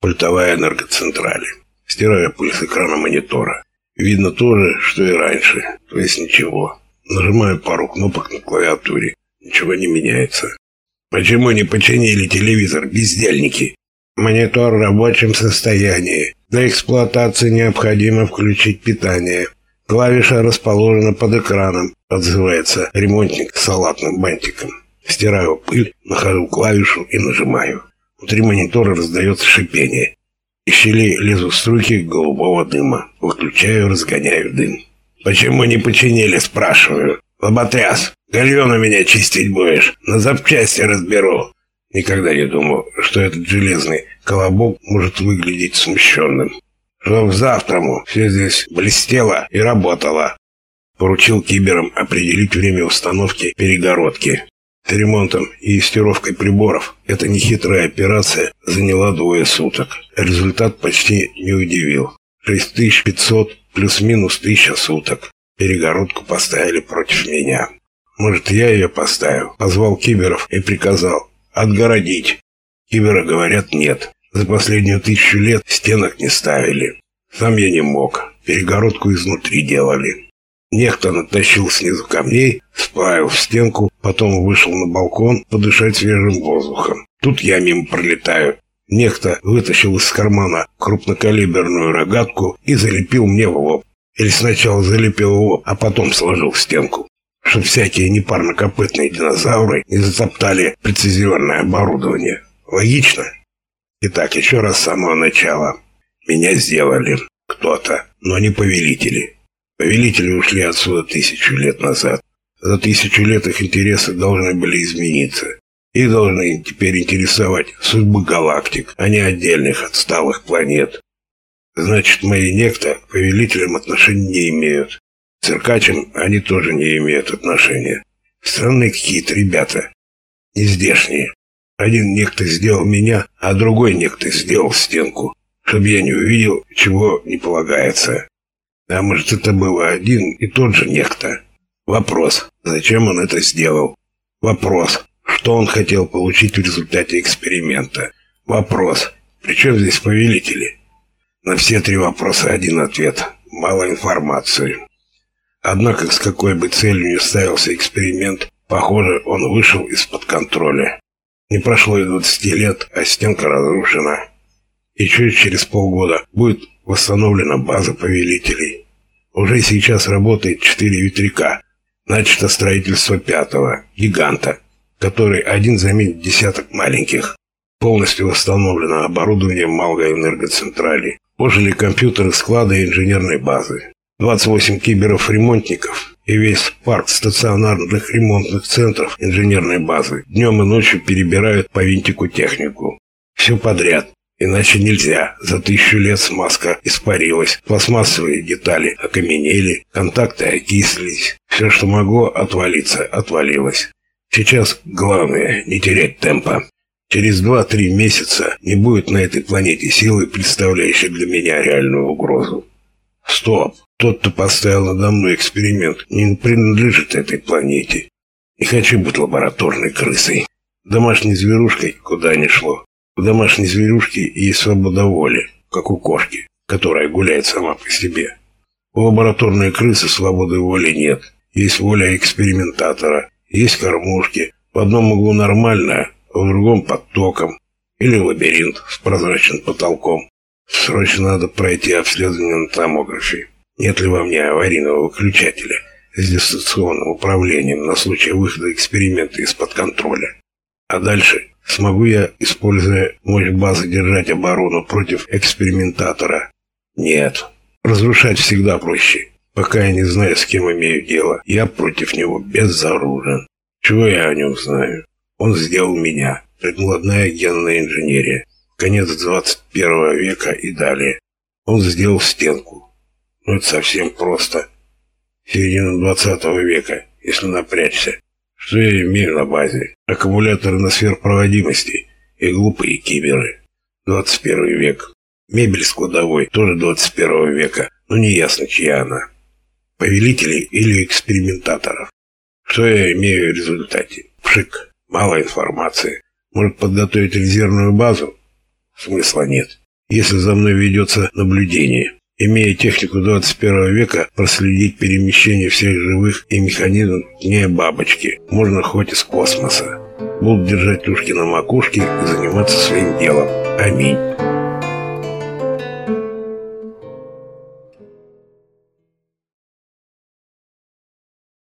Пультовая энергоцентрали. Стираю пыль с экрана монитора. Видно то же, что и раньше, то есть ничего. Нажимаю пару кнопок на клавиатуре. Ничего не меняется. Почему не починили телевизор, бездельники? Монитор в рабочем состоянии. Для эксплуатации необходимо включить питание. Клавиша расположена под экраном, отзывается ремонтник с салатным бантиком. Стираю пыль, нахожу клавишу и нажимаю. Внутри монитора раздается шипение. Из щели лезут струйки голубого дыма. Выключаю, разгоняю дым. «Почему не починили?» – спрашиваю. «Лоботряс, гальон у меня чистить будешь? На запчасти разберу». Никогда не думал, что этот железный колобок может выглядеть смущенным. Чтоб завтраму все здесь блестело и работало. Поручил киберам определить время установки перегородки. Ремонтом и стировкой приборов эта нехитрая операция заняла двое суток. Результат почти не удивил. 6500 плюс-минус 1000 суток. Перегородку поставили против меня. Может, я ее поставил? Позвал киберов и приказал отгородить. Киберы говорят нет. За последнюю тысячу лет стенок не ставили. Сам я не мог. Перегородку изнутри делали. Некто натащил снизу камней, сплавил в стенку, потом вышел на балкон подышать свежим воздухом. Тут я мимо пролетаю. Некто вытащил из кармана крупнокалиберную рогатку и залепил мне в лоб. Или сначала залепил лоб, а потом сложил в стенку. Чтоб всякие непарнокопытные динозавры не затоптали прецизионное оборудование. Логично? Итак, еще раз с самого начала. Меня сделали кто-то, но не повелители. Повелители ушли отсюда тысячу лет назад. За тысячу лет их интересы должны были измениться. Их должны теперь интересовать судьбы галактик, а не отдельных отсталых планет. Значит, мои некто к повелителям отношений не имеют. К циркачам они тоже не имеют отношения. Странные какие-то ребята. Нездешние. Один некто сделал меня, а другой некто сделал стенку, чтобы я не увидел, чего не полагается. А может, это был один и тот же некто? Вопрос, зачем он это сделал? Вопрос, что он хотел получить в результате эксперимента? Вопрос, при чем здесь повелители? На все три вопроса один ответ. Мало информации. Однако, с какой бы целью ни ставился эксперимент, похоже, он вышел из-под контроля. Не прошло и 20 лет, а стенка разрушена. И чуть через полгода будет Восстановлена база повелителей. Уже сейчас работает четыре ветряка. Начато строительство пятого, гиганта, который один заменит десяток маленьких. Полностью восстановлено оборудование малой энергоцентрали. Ожили компьютеры склада и инженерной базы. 28 киберов-ремонтников и весь парк стационарных ремонтных центров инженерной базы днем и ночью перебирают по винтику технику. Все подряд. Иначе нельзя. За тысячу лет смазка испарилась. Пластмассовые детали окаменели, контакты окислились. Все, что могло отвалиться, отвалилось. Сейчас главное не терять темпа. Через два-три месяца не будет на этой планете силы, представляющей для меня реальную угрозу. Стоп! Тот, кто поставил надо мной эксперимент, не принадлежит этой планете. Не хочу быть лабораторной крысой. Домашней зверушкой куда ни шло. У домашней зверюшки есть свобода воли, как у кошки, которая гуляет сама по себе. У лабораторной крысы свободы воли нет. Есть воля экспериментатора, есть кормушки. В одном углу нормальная, а в другом под током. Или лабиринт с прозрачным потолком. Срочно надо пройти обследование на томографе. Нет ли во мне аварийного выключателя с дистанционным управлением на случай выхода эксперимента из-под контроля? А дальше Смогу я, используя мощь базы, держать оборону против экспериментатора? Нет. Разрушать всегда проще. Пока я не знаю, с кем имею дело, я против него безоружен. Чего я о нем знаю? Он сделал меня. Предмолодная генная инженерия. Конец 21 века и далее. Он сделал стенку. Ну, это совсем просто. Середина 20 века, если напрячься. Что я имею на базе? Аккумуляторы на сверхпроводимости и глупые киберы. 21 век. Мебель складовой тоже 21 века, но не ясно, чья она. Повелителей или экспериментаторов. Что я имею в результате? Пшик. Мало информации. Может подготовить резервную базу? Смысла нет. если за мной ведется наблюдение. Имея технику 21 века, проследить перемещение всех живых и механизмов не бабочки, можно хоть из космоса. Буду держать ушки на макушке и заниматься своим делом. Аминь.